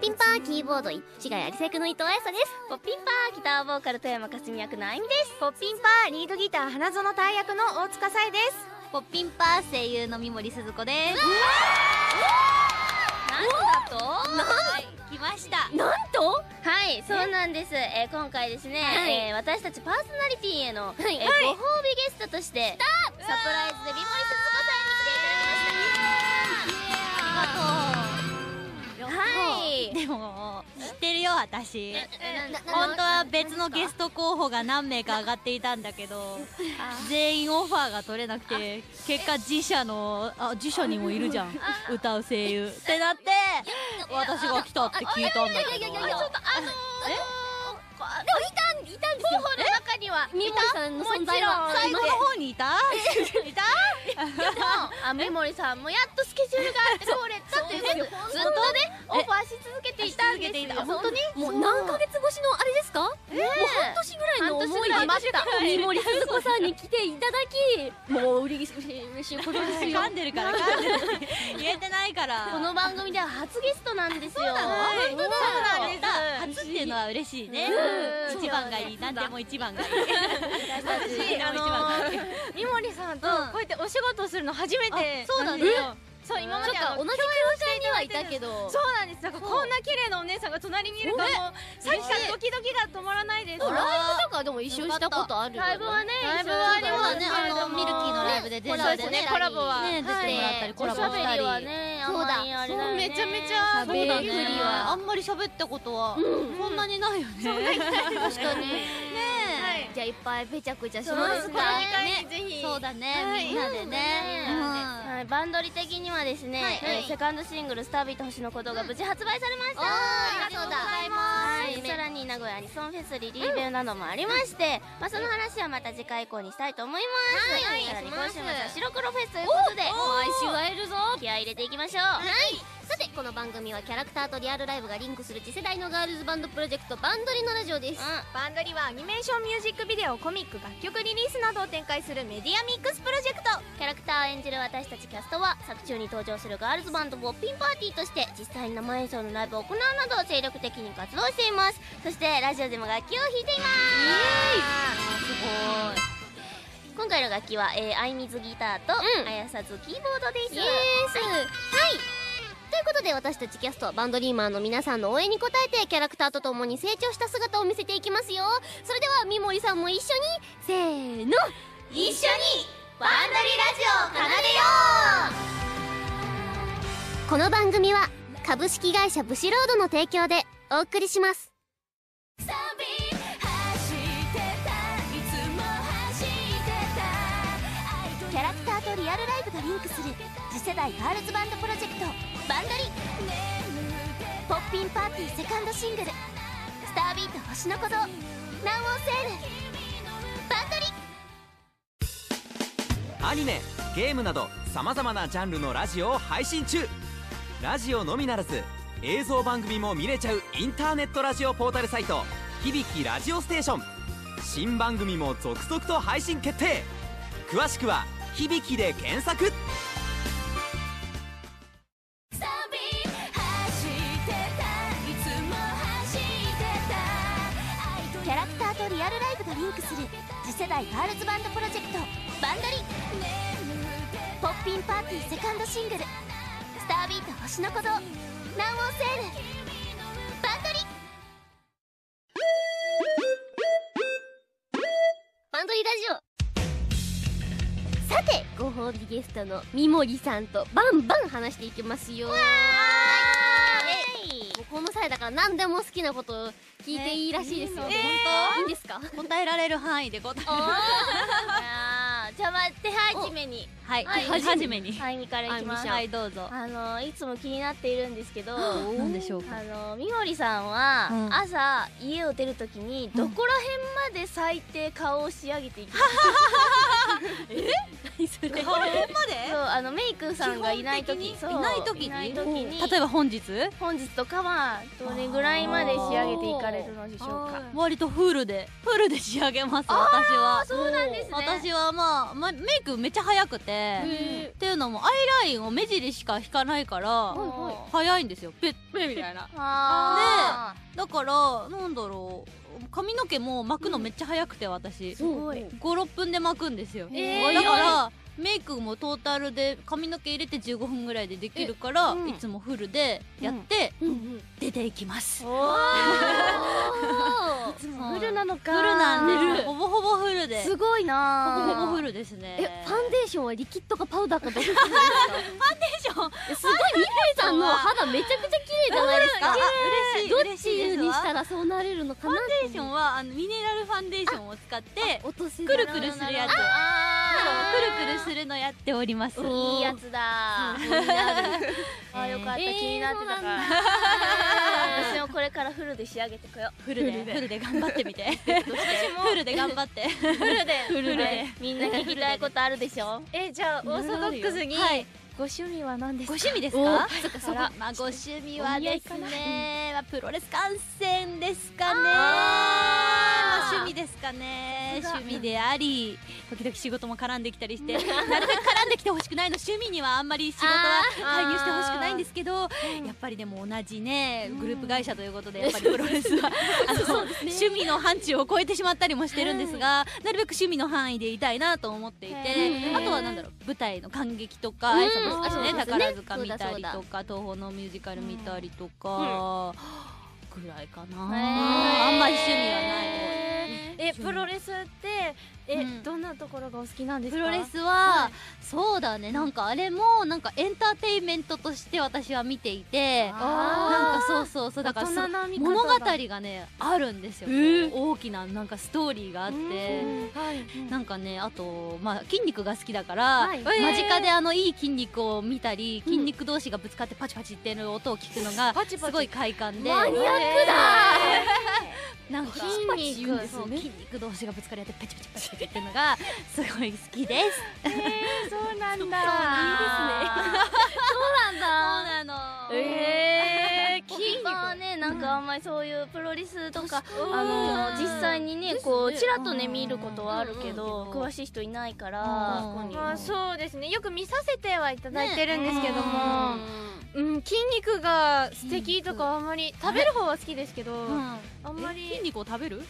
ピンパーキーボード市ヶ谷有作の伊藤彩沙です。ポッピンパーギターボーカル富山かすみ役のあいみです。ポッピンパーリードギター花園大役の大塚さえです。ポッピンパー声優の三森鈴子です。なんだと？はい来ました。なんと？はいそうなんです、えー今回ですね、はい。えー私たちパーソナリティへの、はい。えーご褒美ゲストとしてサプライズで三森鈴子さんに来ていただきましたはいでも知ってるよ私。な本当は別のゲスト候補が何名か上がっていたんだけど全員オファーが取れなくて結果自社のあ自社にもいるじゃん。歌う声優。ってなって私が来たって聞いたんだけど。ちょっとあのー、でもいたんいたんですよ候補の中には三森さんの存在は最後の方にいた？いた？あ三森さんもやっとスケジュールが通れたということでずっとねオファーし続けていたんですよ。本当に。もう何ヶ月越しのあれですか？もう半年ぐらいの思いで三森鈴子さんに来ていただき もう嬉しい嬉しいことですよ噛んでるから噛んでる言えてないから。この番組では初ゲストなんですよ。そうなんです。初っていうのは嬉しいね。うん。一番がいい何でも一番がいい 私あのー三森さんとこうやってお仕事をするの初めてそうなんですよ。そう今まで同じ空間にはいたけど。そうなんですなんかこんな綺麗なお姉さんが隣にいるともうさっきからドキドキが止まらないです。ライブとかでも一緒にしたことあるよ。ライブはねライブはありますねあのミルキーのライブで出そうですねコラボはね出てもらったりコラボしたり。はりね。そうだめちゃめちゃそうだあんまり喋ったことはそんなにないよね。確かにはいじゃあいっぱいぺちゃくちゃしまですすかこの機会にぜひ。そうだねはい。みんなでね。はい、バンドリ的にはですね、はい。えーセカンドシングル「スタービート星のこと」が無事発売されました、ありがとうございますはい、さらに名古屋アニソンフェスリリーベルなどもありまして、まあ、その話はまた次回以降にしたいと思います、はい。さらに今週末は白黒フェスということで毎週会えるぞ気合い入れていきましょう。はい。さてこの番組はキャラクターとリアルライブがリンクする次世代のガールズバンドプロジェクトバンドリのラジオです。バンドリはアニメーションミュージックビデオコミック楽曲リリースなどを展開するメディアミックスプロジェクト。キャラクターを演じる私たちキャストは作中に登場するガールズバンドポッピンパーティーとして実際に生演奏のライブを行うなど精力的に活動していますそしてラジオでも楽器を弾いています。すごい。今回の楽器は、えー、アイミズギターと、うん。あやさずキーボードです。イエースはい、ということで私たちキャストバンドリーマーの皆さんの応援に応えてキャラクターとともに成長した姿を見せていきますよ。それでは三森さんも一緒にせーの。一緒にバンドリラジオ奏でよこの番組は株式会社ブシロードの提供でお送りしますキャラクターとリアルライブがリンクする次世代ガールズバンドプロジェクトバンドリ。ポッピンパーティーセカンドシングル「スタービート星の鼓動南欧セール」バンドリ。アニメゲームなどさまざまなジャンルのラジオを配信中。ラジオのみならず映像番組も見れちゃうインターネットラジオポータルサイト「響きラジオステーション」新番組も続々と配信決定。詳しくは「響き」で検索。キャラクターとリアルライブがリンクする次世代ガールズバンドプロジェクトバンドリ。ポッピンパーティーセカンドシングル「スタービート星の鼓動。南欧セール」バンドリバンドリラジオさてご褒美ゲストの三森さんとバンバン話していきますよはいこの際だから何でも好きなことを聞いていいらしいですよ、えーいいんですか答えられる範囲で答えじゃあ待ってはじめに。はい。はい。はじめに。はいみからいきますはいどうぞ。あのいつも気になっているんですけど あ何でしょうか？のみもりさんは、うん。朝家を出るときにどこら辺まで最低顔を仕上げていきます？顔まで？そうあのメイクさんがいないときいない時に？いない時に。例えば本日？本日とかはどれぐらいまで仕上げていかれるのでしょうか？割とフルでフルで仕上げます私は。そうなんですね。私はまあまあ、ま、メイクめっちゃ早くてへっていうのもアイラインを目尻しか引かないからはい早いんですよ。ペッ。ペッみたいな。あだからなんだろう。髪の毛も巻くのめっちゃ早くて私。すごい。56分で巻くんですよ、えー。だからメイクもトータルで髪の毛入れて15分ぐらいでできるから、うん。いつもフルでやってうんうん。出ていきます、いつもフルなのか。フルなんです。ほぼほぼフルで。すごいほぼなほぼフルですね。えファンデーションはリキッドかパウダーかどっちですか？ファンデーションえすごいみほりさんの肌めちゃくちゃ綺麗じゃないですか。嬉しいどっちにしたわらそうなれるのかなファンデーションはあのミネラルファンデーションを使ってくるくるするやつくるくるするのやっております。ー。いいやつだ。ーあーよかった、えー気になってたか。ら私もこれからフルで仕上げてこよう。フルで。フルで。頑張ってみて。フルで頑張って。フルで。フルで。みんな聞きたいことあるでしょ？えじゃあオーソドックスにはい。ご趣味は何ですごか趣味ですか？そっかそっか。まあご趣味はですねまあプロレス観戦ですかね。まあ趣味ですかね。趣味であり時々仕事も絡んできたりしてなるべく絡んできてほしくないの趣味にはあんまり仕事は介入してほしくないんですけどやっぱりでも同じねグループ会社ということで やっぱりプロレスはあの趣味の範疇を超えてしまったりもしてるんですがなるべく趣味の範囲でいたいなと思っていてあとはなんだろう舞台の感激とかうん。そね宝塚見たりとか東宝のミュージカル見たりとかぐらいかな。あんまり趣味はないえプロレスってえ、うん。どんなところがお好きなんですか？プロレスは、そうだね。なんかあれもなんかエンターテインメントとして私は見ていてあなんかそうそうそう。だから物語だがねあるんですよ、ー。大きななんかストーリーがあって。はい。なんかねあとまあ筋肉が好きだから、はい。間近であのいい筋肉を見たり筋肉同士がぶつかってパチパチってる音を聞くのがすごい快感で。マニアックだ なんか筋肉パチパチ言うんですよそうね。筋肉同士がぶつかり合ってパチパチパチパチっていうのがすごい好きです。そうなんだ。いいですね。そうなのえー、筋肉はねなんかあんまりそういうプロレスとかあの実際にねこうちらっとね見ることはあるけどうん詳しい人いないからうんここにまあそうですね。よく見させてはいただいてるんですけども、うん、筋肉が素敵とかはあんまり食べる方は好きですけど、うん。あんまり筋肉を食べる？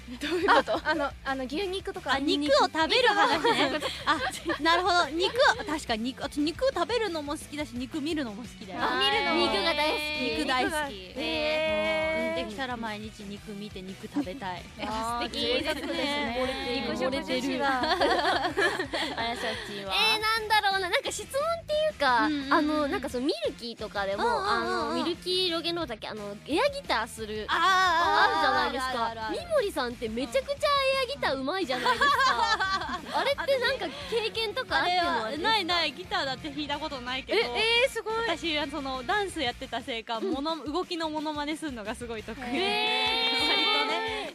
ああのあの牛肉とか。あ肉を食べる話ね。あなるほど。肉確かに肉。あと肉を食べるのも好きだし肉見るのも好きだよあ見るのも肉が大好き。肉大好き。へーうんできたら毎日肉見て肉食べたい。あー素敵。ですね。肉食女子だあやさちはえー、なんだろうな。なんか質問っていうか、あのなんかそのミルキーとかでも、あのミルキーロゲノーだっけ？あのエアギターする。ああるじゃないですか。三森さんってめちゃくちゃエアギターうまいじゃないですか。あれってなんか経験とかあっての？ははないないギターだって弾いたことないけど。ええー、すごい。私はそのダンスやってたせいか、もの動きのモノマネするのがすごい得意えー。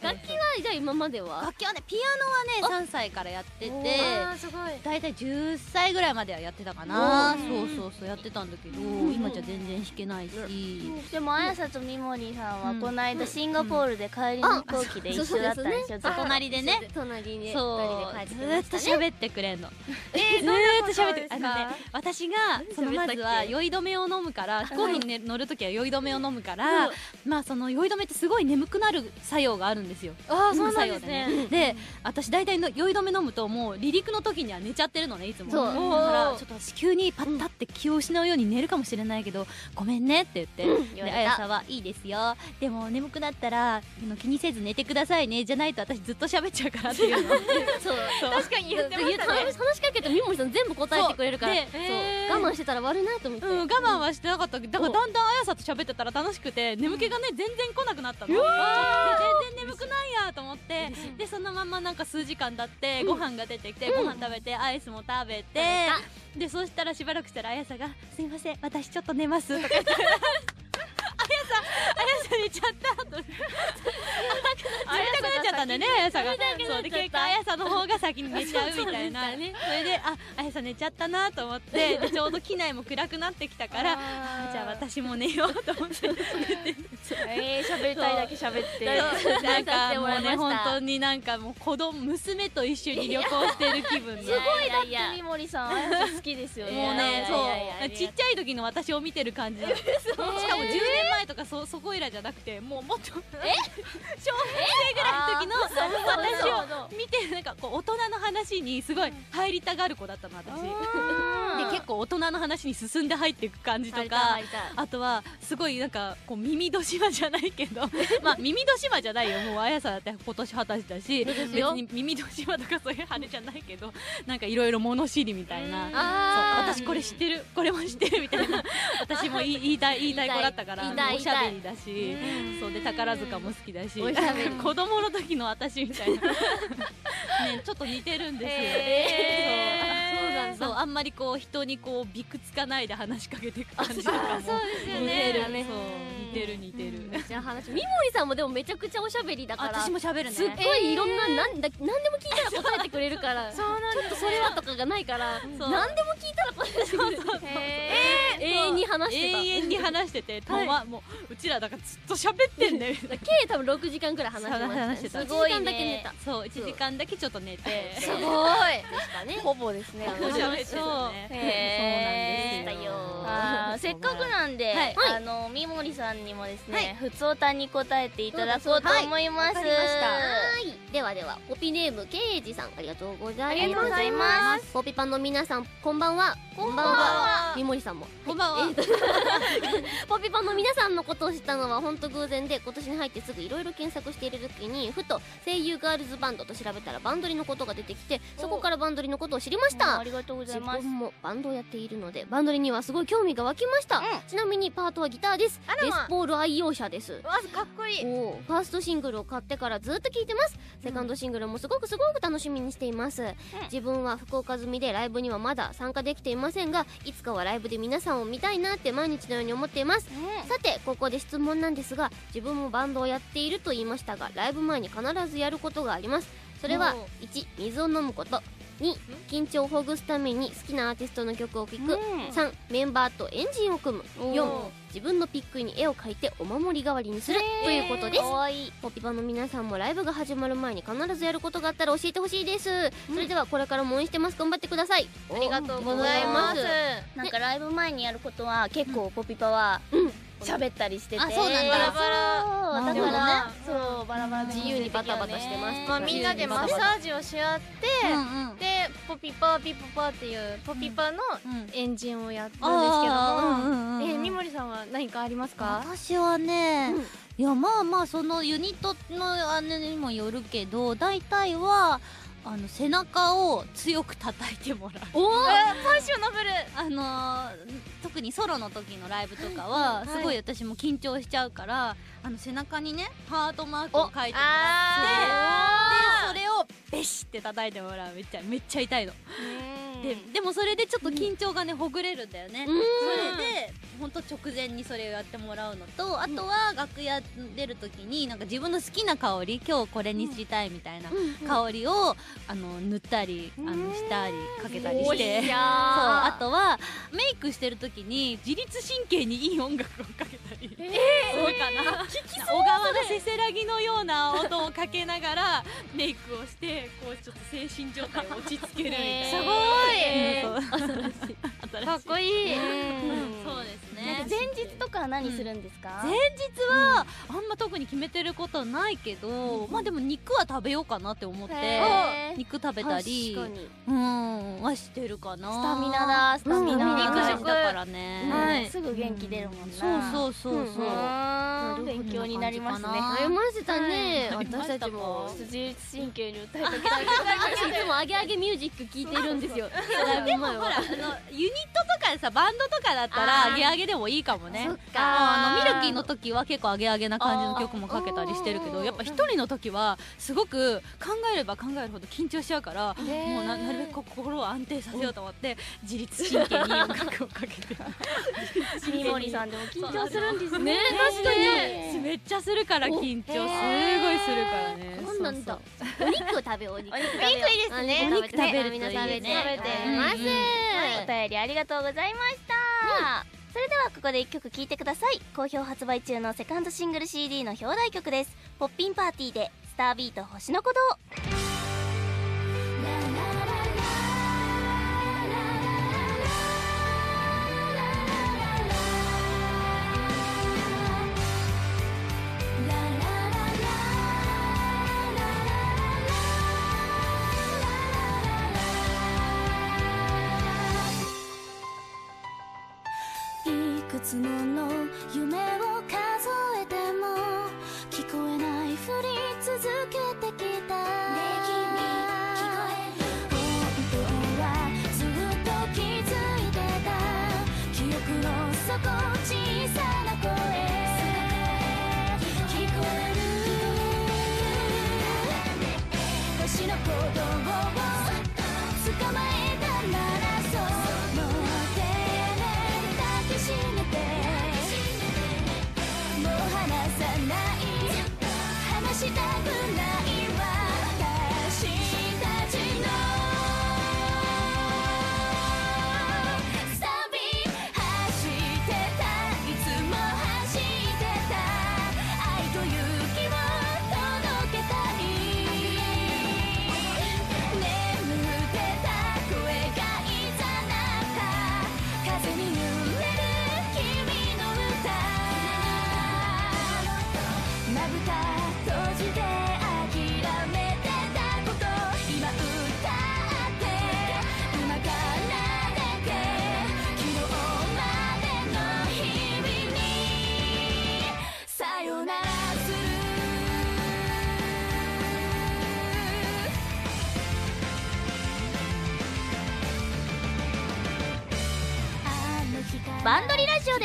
楽器はじゃあ今までは？楽器はねピアノはね3歳からやっててあーすごい。大体10歳ぐらいまではやってたかな。おそうそうそうやってたんだけど今じゃ全然弾けないし。でもあやさとみもりさんはうん。この間シンガポールで帰りの飛行機で一緒だったんでしょ？隣でね。隣にそう。二人で帰ってきずーっと喋ってくれんの。えー、ずっと喋ってことですあの私がそのまずは酔い止めを飲むから飛行機にね乗るときは酔い止めを飲むからまあその酔い止めってすごい眠くなる作用があるんですよ。あーそうなんですね。で私大体の酔い止め飲むともう離陸の時には寝ちゃってるのねいつも。そう。だからちょっと私急にパッタって気を失うように寝るかもしれないけどごめんねって言って、言われた。であやさはいいですよ。でも眠くなったら気にせず寝てくださいねじゃないと私ずっと喋っちゃうからっていうの。そう。そう。確かに言ってましたね。話話しかけて三森さん全部答えてくれるから我慢してたら悪いなと思って、う。ん、我慢はしてなかったけどだからだんだんあやさと喋ってたら楽しくて眠気がね全然来なくなったので全然眠くないやと思ってでそのままなんか数時間経ってご飯が出てきて、ご飯食べてアイスも食べて、でそしたらしばらくしたらあやさが「すいません私ちょっと寝ます」とか言って。あやさ寝ちゃったと冷たんだよねあやさがそうで結果あやさの方が先に寝ちゃうみたいな。それでああやさ寝ちゃったなと思って でちょうど機内も暗くなってきたからあじゃあ私も寝ようと思って。えー、喋りたいだけ喋って。なんかもうね本当になんかもう子供娘と一緒に旅行してる気分ですごいだって三森さん。あやさ好きですよね。もうねそうちっちゃい時の私を見てる感じ。しかも10年前とかそそこいらじゃなくてもうもっと 小学生ぐらいの時の私を見てなんかこう大人の話にすごい入りたがる子だったの私。で結構大人の話に進んで入っていく感じとかあとはすごいなんかこう耳戸島じゃないけど まあ耳戸島じゃないよ。もうあやさだって今年二十歳だし別に耳戸島とかそういうあれじゃないけどなんかいろいろ物知りみたいな。私これ知ってる？これも知ってる？みたいな。私も言いたい言いたい。子だったからおしゃべりだし。そうで宝塚も好きだし。子供の時の私みたいな。ねちょっと似てるんですよ、へー。そう。あんまりこう人にこうびくつかないで話しかけていく感じとかもそうですねてる似てる。じゃあ話三森さんもでもめちゃくちゃおしゃべりだから私も喋るね。すっごいいろんな、なんだ何でも聞いたら答えてくれるから。そうなんちょっとそれはとかがないからそう。何でも聞いたら答えてくれる永遠に話してた。永遠に話してて、とまもううちらだからずっと喋ってんだよ。計多分6時間くらい話してました。ね話してた。1時間だけ寝たそう1時間だけちょっと寝て。すごい。でしたね。ほぼですね。そう。喋ってへー。たねそうなんですよ。せっかくなんで、はい。あの三森さんにもですはい。ね、ふつおたに答えていただこうと思います。はい。ではではポピネームケイジさんありがとうございます。ありがとうございます。ポピパンの皆さんこんばんは。こんばんは。三森さんも。こんばんは。えーと ポピパンの皆さんのことを知ったのは本当偶然で今年に入ってすぐいろいろ検索している時にふと声優ガールズバンドと調べたらバンドリのことが出てきてそこからバンドリのことを知りました。ありがとうござい自ます。分もバンドをやっているのでバンドリにはすごい興味が湧きました、ちなみにパートはギターです。あらまレスポール愛用者です。わかっこいい。ファーストシングルを買ってからずっと聴いてます。セカンドシングルもすごくすごく楽しみにしています、自分は福岡済みでライブにはまだ参加できていませんがいつかはライブで皆さんを見たいなって毎日のように思っています。さてここで質問なんですが自分もバンドをやっていると言いましたがライブ前に必ずやることがあります。それは1水を飲むこと2緊張をほぐすために好きなアーティストの曲を聴く3メンバーとエンジンを組む。4自分のピックに絵を描いてお守り代わりにする。ということです。ポピパの皆さんもライブが始まる前に必ずやることがあったら教えてほしいです、それではこれからも応援してます。頑張ってください。ありがとうございます。なんかライブ前にやることは結構ポピパはうん喋ったりしてて、あそうなんだ。そうだなるほどね。からそうバラバラで自由にバタバタしてます。まあみんなでマッサージをし合ってうんうん。でポピパピポパっていうポピパのうん。エンジンをやるんですけど。もうんうん。えー三森さんは何かありますか？私はね、うん。いやまあまあそのユニットのあれにもよるけど大体はあの背中を強く叩いてもらう。おおパッショナブルあのー特にソロの時のライブとかはすごい私も緊張しちゃうからあの背中にねハートマークを書いてもらってでそれをベシって叩いてもらうめっちゃめっちゃ痛いの。ででもそれでちょっと緊張がねほぐれるんだよね、うん。それでほんと直前にそれをやってもらうのとあとは楽屋出る時になんか自分の好きな香り今日これにしたいみたいな香りをあの塗ったりあのしたりかけたりして。そう。あとはメイクしてる時に自律神経にいい音楽をかけたり。するかな。小川のせせらぎのような音をかけながらメイクをしてこうちょっと精神状態を落ち着けるみたいな。すごい。う んそう新しいかっこいい。そうですね。前日とかは何するんですか、前日はあんま特に決めてることはないけど、まあでも肉は食べようかなって思って肉食べたり確かに。うんはしてるかな。スタミナだスタミナ、うん。肉食だからね、はい。すぐ元気出るもんそうなそうそうそう、う。うん。勉強になりますね。なりましたね、はい。私たちも自律神経に訴えかけたい私 いつもアゲアゲミュージック聞いてるんですよ。ライブ前は。ほらあのユニットとかさバンドとかだったらあー。上げ上げでもいいいかもね。あのミルキーの時は結構アゲアゲな感じの曲もかけたりしてるけどやっぱ一人の時はすごく考えれば考えるほど緊張しちゃうからもうななるべく心を安定させようと思って自律神経に音楽をかけて。三森さんでも緊張するんですね。ね確かに。めっちゃするから緊張。すごいするからね。そうそうお肉を食べお肉お肉いいですね。お肉食べる皆さん食べて。ます。はい、お便りありがとうございました、それではここで1曲聴いてください。好評発売中のセカンドシングル CD の表題曲です「ポッピンパーティー」で「スタービート星の鼓動」つもの夢を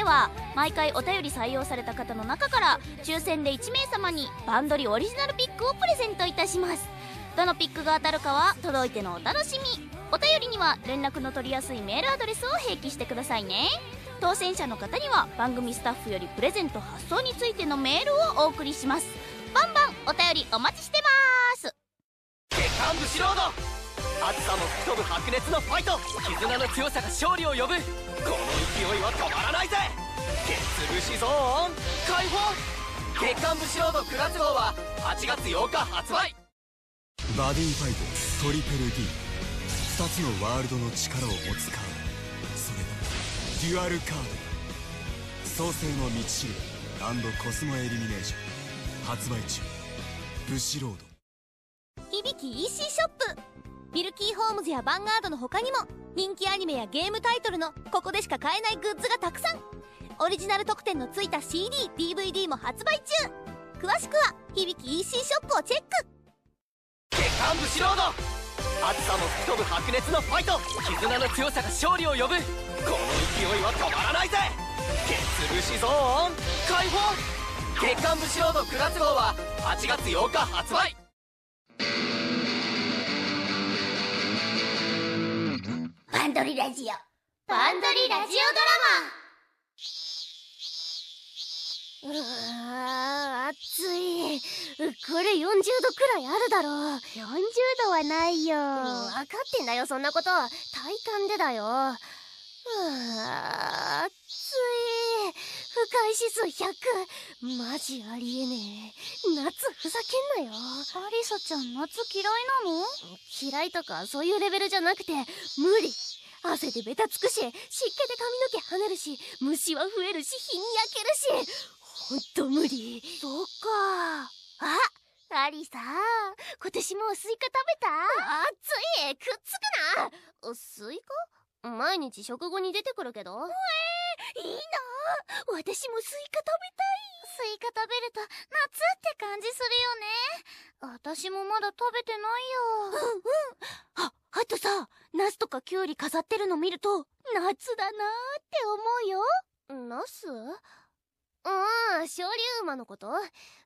は毎回お便り採用された方の中から抽選で1名様にバンドリオリジナルピックをプレゼントいたします。どのピックが当たるかは届いてのお楽しみ。お便りには連絡の取りやすいメールアドレスを併記してくださいね。当選者の方には番組スタッフよりプレゼント発送についてのメールをお送りします。バンバンお便りお待ちしてます。暑さも吹き飛ぶ白熱のファイト。絆の強さが勝利を呼ぶ。この勢いは止まらないぜ。鉄武士ゾーン解放。月刊ブシロード9月号は8月8日発売。バディファイトトリプル D2 つのワールドの力を持つカード。それがデュアルカード。創世の道しるべ。コスモエリミネーション。発売中。ブシロード。響き EC ショップミルキーホームズやヴァンガードの他にも人気アニメやゲームタイトルのここでしか買えないグッズがたくさん。オリジナル特典のついた CDDVD も発売中。詳しくは響き EC ショップをチェック。月刊武士ロード。暑さも吹き飛ぶ白熱のファイト。絆の強さが勝利を呼ぶ。この勢いは止まらないぜ。鉄武士ゾーン。解放。月刊武士ロード9月号は8月8日発売。ンドリラジオ。バンドリラジオドラマ。うわー暑い。これ40度くらいあるだろ。う40度はないよ。分かってんだよそんなこと。体感でだようわー暑い。不快指数100マジありえねえ。夏ふざけんなよ。アリサちゃん夏嫌いなの？嫌いとかそういうレベルじゃなくて無理。汗でベタつくし湿気で髪の毛跳ねるし虫は増えるし日に焼けるし。ほんと無理。そっか。あアリサ今年もスイカ食べた？暑い。くっつくな。スイカ？毎日食後に出てくるけど。えー、いいな。私もスイカ食べたい。スイカ食べると夏って感じするよね。私もまだ食べてないよ。うんうん。ああとさナスとかキュウリ飾ってるの見ると夏だなーって思うよ。ナス？ああ精霊馬のこと？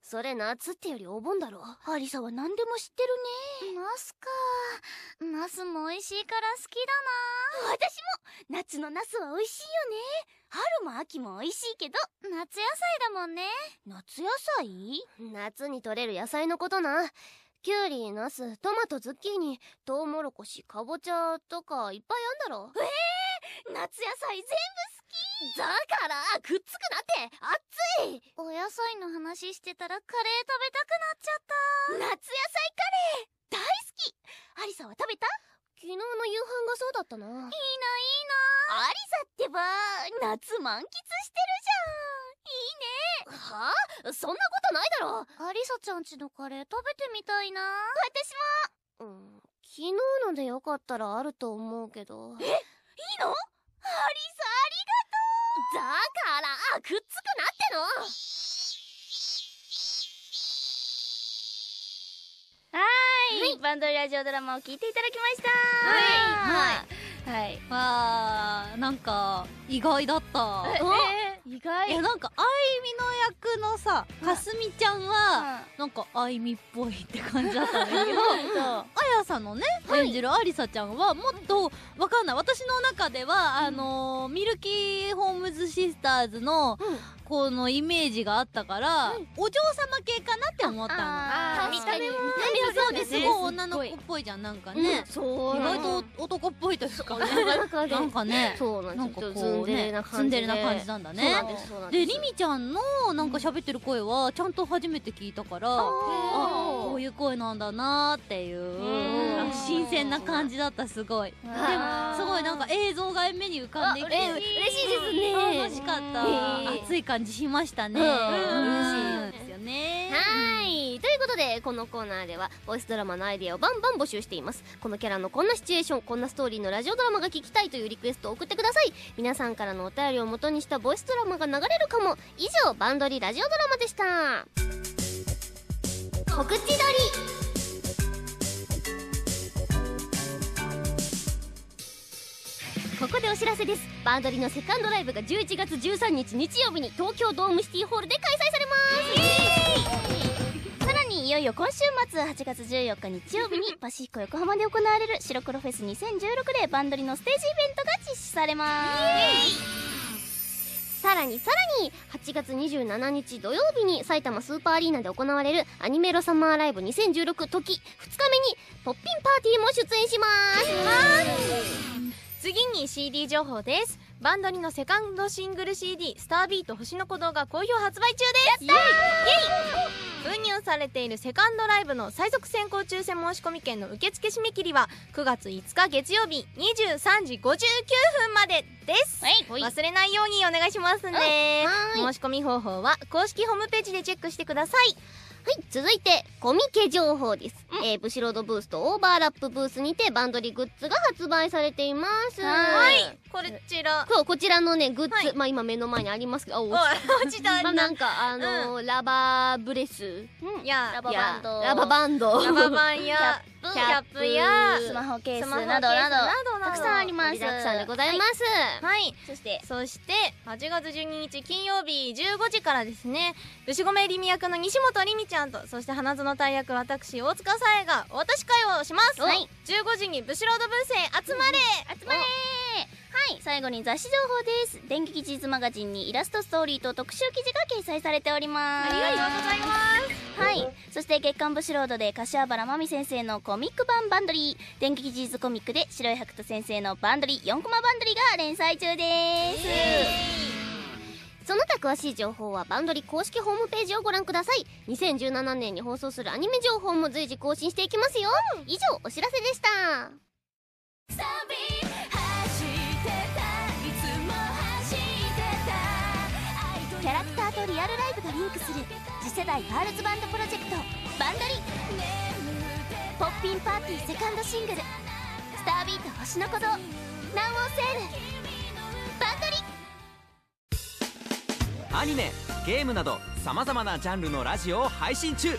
それ夏ってよりお盆だろ。アリサは何でも知ってるね。ナスか。ナスも美味しいから好きだ私も夏のナスは美味しいよね。春も秋も美味しいけどな夏野菜だもんね。夏野菜？夏に採れる野菜のことな。キュウリナストマトズッキーニトウモロコシかぼちゃとかいっぱいあんだろ。夏野菜全部だからくっつくなって熱い。お野菜の話してたらカレー食べたくなっちゃった。夏野菜カレー大好き。アリサは食べた？昨日の夕飯がそうだったないいないいな。アリサってば夏満喫してるじゃん。いいね。はあ？そんなことないだろ。アリサちゃんちのカレー食べてみたいな。私うん。昨日のでよかったらあると思うけど。もいいの？アリサありがとうだからくっつくなっての。はい、バンドリラジオドラマを聞いていただきました。はい。はい。わーなんか意外だった意外。いやなんかあいみの役のさかすみちゃんはなんかあいみっぽいって感じだったんだけど あやさんのね演じるありさちゃんはもっとわかんない。私の中ではあのーミルキーホームズシスターズのこのイメージがあったからお嬢様系かなって思ったの。あー。見た目もそうですすねごい。女の子っぽいじゃんなんかね。そう。意外と男っぽいというか。ねなかなかねなんかね。そうなんなんかこうねツンデレなツ感じな感じなんだそうねなんですそうなんです。リミちゃんのなんか喋ってる声はちゃんと初めて聞いたからあこういう声なんだなーっていううん。あ新鮮な感じだったすごい。でもすごいなんか映像が目に浮かんできて嬉しい。ですね。楽しかった。えー熱い感じしましたね。うん。嬉しいですよね。はい。ということでこのコーナーではボイスドラマのアイデアをバンバン募集しています。このキャラのこんなシチュエーションこんなストーリーのラジオドラマが聞きたいというリクエストを送ってください。皆さんからのお便りを元にしたボイスドラマが流れるかも。以上バンドリラジオドラマでした。告知撮りここでお知らせです。バンドリのセカンドライブが11月13日日曜日に東京ドームシティホールで開催されます。さらにいよいよ今週末8月14日日曜日に パシフィコ横浜で行われる白黒フェス2016でバンドリのステージイベントが実施されます。さらにさらに8月27日土曜日に埼玉スーパーアリーナで行われるアニメロサマーライブ2016時2日目にポッピンパーティーも出演します次に CD 情報です。バンドリのセカンドシングル CD「スタービート星の鼓動」が好評発売中です。やったー！運入されているセカンドライブの最速先行抽選申し込み券の受付締め切りは9月5日月曜日23時59分までです。はい。忘れないようにお願いしますね、は申し込み方法は公式ホームページでチェックしてくださいはい続いてコミケ情報です、えーブシロードブースとオーバーラップブースにてバンドリグッズが発売されています。はい。こちら。そうこちらのねグッズ、はい。まあ今目の前にありますけど落ち落ちたまあなんかあのーラバーブレス。いや。ラババンド。ラバーバンド。ラババンや キキャップやスマホケースなどなど。たくさんあります。盛りだくさんでございます、はい。そして。そして8月12日金曜日15時からですね。牛込りみ役の西本りみちゃんとそして花園大役私大塚さえがお渡し会をします。はい。15時にブシロードブースへ集まれ。集まれ。はい。最後に雑誌情報です。電撃地図マガジンにイラストストーリーと特集記事が掲載されております。ありがとうございますはい。そして月刊ブシロードで柏原真美先生のコミック版バンドリー。電撃地図コミックで白い白人先生のバンドリー。4コマバンドリーが連載中です。その他詳しい情報はバンドリ公式ホームページをご覧ください。2017年に放送するアニメ情報も随時更新していきますよ。以上お知らせでしたキャラクターとリアルライブがリンクする次世代ガールズバンドプロジェクトバンドリ。ポッピンパーティーセカンドシングル「スタービート星の鼓動」「南欧セール」バンドリ。アニメゲームなどさまざまなジャンルのラジオを配信中。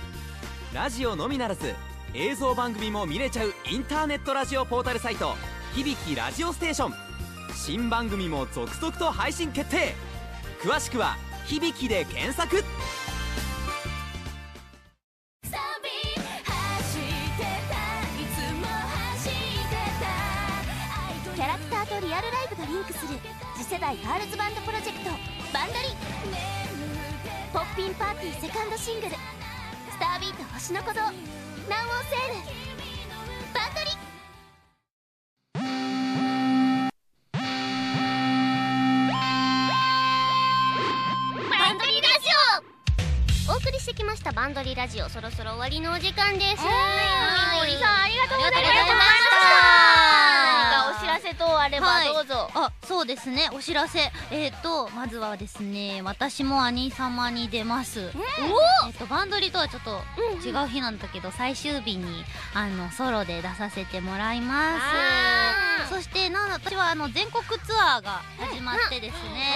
ラジオのみならず映像番組も見れちゃうインターネットラジオポータルサイト「響きラジオステーション」新番組も続々と配信決定。詳しくは「響き」で検索。シングル「スタービート星の鼓動。南欧セール」バンドリ。お送りしてきましたバンドリラジオ。そろそろ終わりのお時間です。はい。みもりさんありがとうございまい等あればはい。どうぞ、あそうですね。お知らせ。えっ、とまずはですね私も兄様に出ます、えっ、とバンドリとはちょっと違う日なんだけど、最終日にあのソロで出させてもらいますそしてなんだ私はあの全国ツアーが始まってですね、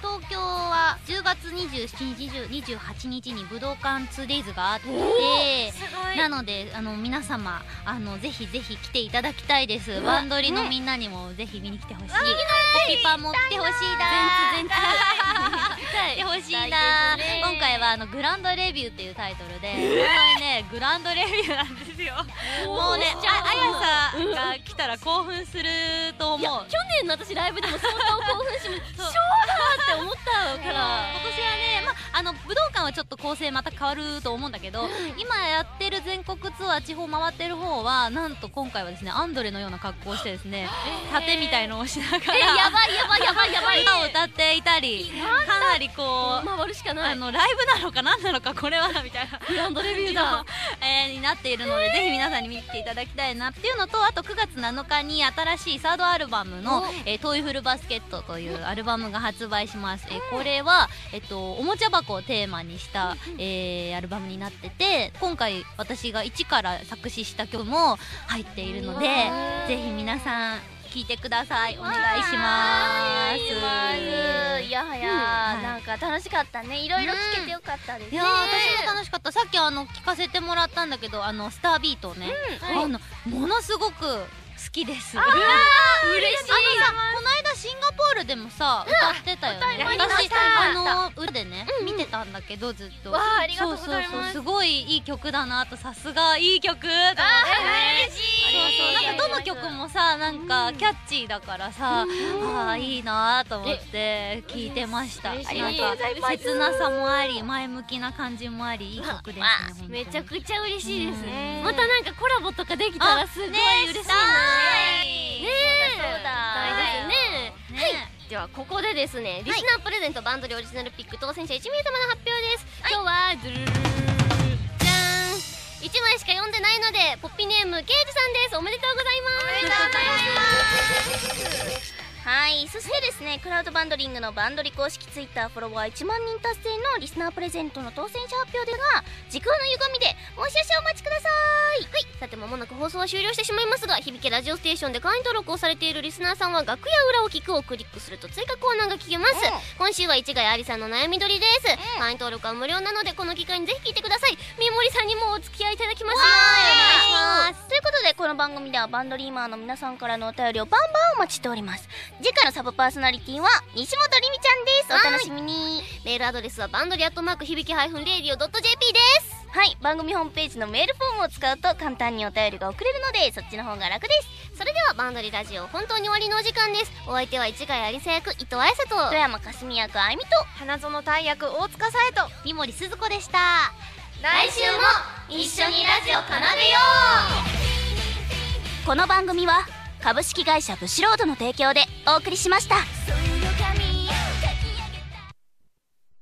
東京は10月27日20 28日に武道館 2days があってなのであの皆様あのぜひぜひ来ていただきたいです。バンドリのみんなにもぜひ見に来てほしい。ポピパも来てほしいな。来てほしいな。今回はあのグランドレビューっていうタイトルで本当にねグランドレビューなんですよ。もうねああやさんが来たら興奮すると思う。去年の私ライブでも相当興奮しま そう。だって思ったから今年はね、まあ、あの武道館はちょっと構成また変わると思うんだけど、今やってる全国ツアー地方回ってる方はなんと今回はですねアンドレのような格好をしてですね、盾みたいのをしながらえやばいやばいやばいやばい。歌を歌っていたりかなりこう回るしかないあのライブなのか何なのかこれは。みたいなグランドレビューだ。えーになっているので、ぜひ皆さんに見ていただきたいなっていうのとあと9月7日に新しいサードアルバムの「えートイフルバスケット」というアルバムが発売します、えーこれは、えっと、おもちゃ箱をテーマにした、えーアルバムになってて今回私が一から作詞した曲も入っているのでぜひ皆さん聴いてください。お願いします。いやはや、なんか楽しかったね。いろいろ聞けてよかったですね、いやー私も楽しかった。さっきあの聞かせてもらったんだけどあのスタービートをね、あのものすごく好きです。嬉しい。あのさこの間シンガポールでもさ歌ってたよね。私あの歌でね見てたんだけどずっと。わあありがとうございます。そうそうそうすごいいい曲だなとさすがいい曲。と思ってね嬉しい。そうそうなんかどの曲もさなんかキャッチーだからさ、ああいいなと思って聞いてました。なんか嬉しいありがとうございます。切なさもあり前向きな感じもありいい曲ですねめちゃくちゃ嬉しいですうん。またなんかコラボとかできたらすごいね嬉しいねそうえ。だ大ですね。ねではここでですねリスナープレゼントバンドリオリジナルピック当選者1名様の発表です、今日はズルルルルじゃーん1枚しか読んでないのでポッピーネームケイジさんですおめでとうございますおめでとうございますはいそしてですねクラウドバンドリングのバンドリ公式ツイッターフォロワー1万人達成のリスナープレゼントの当選者発表ですが時空の歪みでもう少々お待ちくださいはいさて間もなく放送は終了してしまいますが響けラジオステーションで会員登録をされているリスナーさんは楽屋裏を聞くをクリックすると追加コーナーが聞けます、今週は市ヶ谷ありさんの悩み取りです、会員登録は無料なのでこの機会にぜひ聞いてください。みもりさんにもお付き合いいただきます。よお願いします。ということでこの番組ではバンドリーマーの皆さんからのお便りをバンバンお待ちしております。次回のサブパーソナリティは西本りみちゃんです。お楽しみに。メールアドレスはバンドリアットマーク響き -radio.jp ですはい番組ホームページのメールフォームを使うと簡単にお便りが送れるのでそっちの方が楽です。それではバンドリラジオ本当に終わりのお時間です。お相手は市ヶ谷ありさ役伊藤彩沙と富山かすみ役あいみと花園大役大塚さえと三森すず子でした。来週も一緒にラジオ奏でよこの番組は株式会社ブシロードの提供でお送りしました